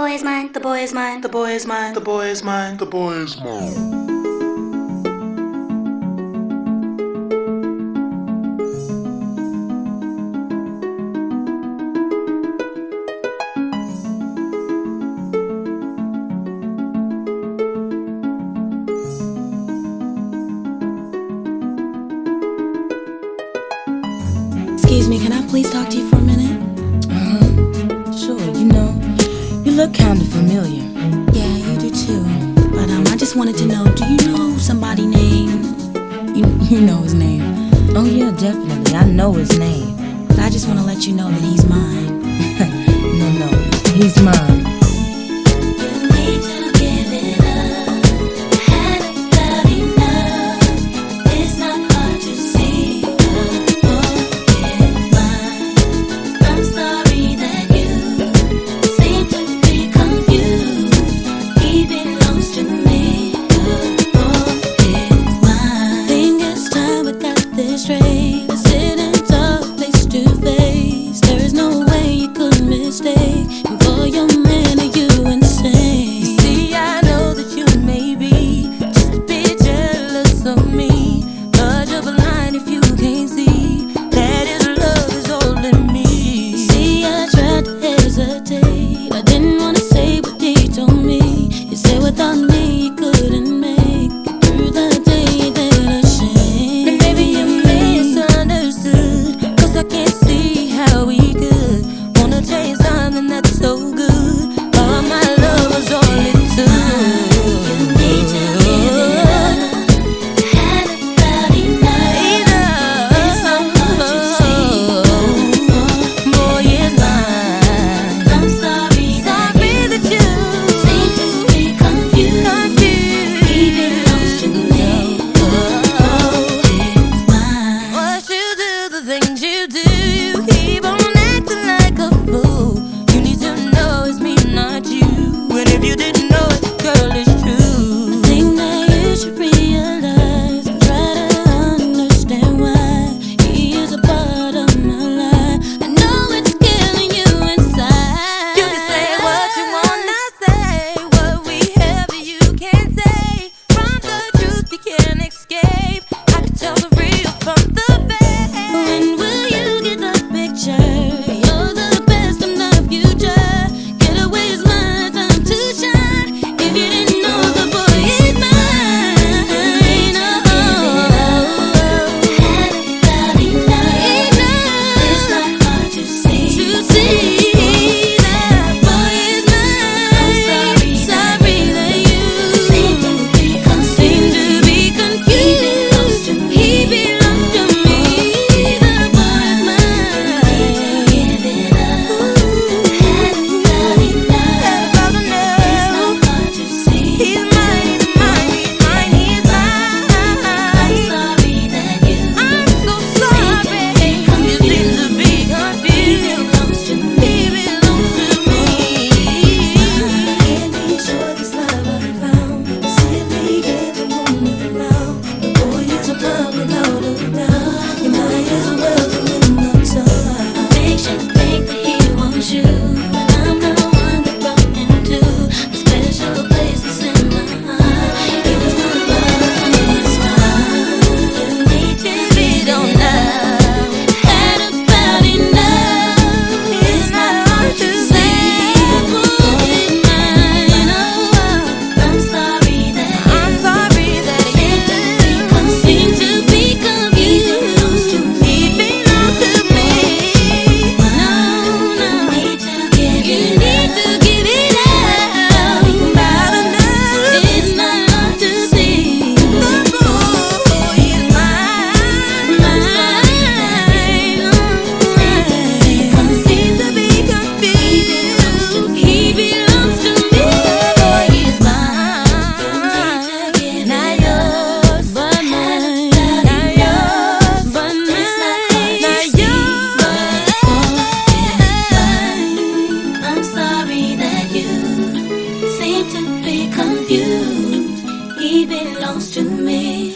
boy is mine, the boy is mine, the boy is mine, The boy is mine. The boy is mine. Excuse me, can I please talk to you for a minute? Look kinda familiar. Yeah, you do too. But um, I just wanted to know, do you know somebody named? You you know his name. Oh yeah, definitely. I know his name. But I just want to let you know that he's mine. No, no, he's mine. You say we're done He belongs to me.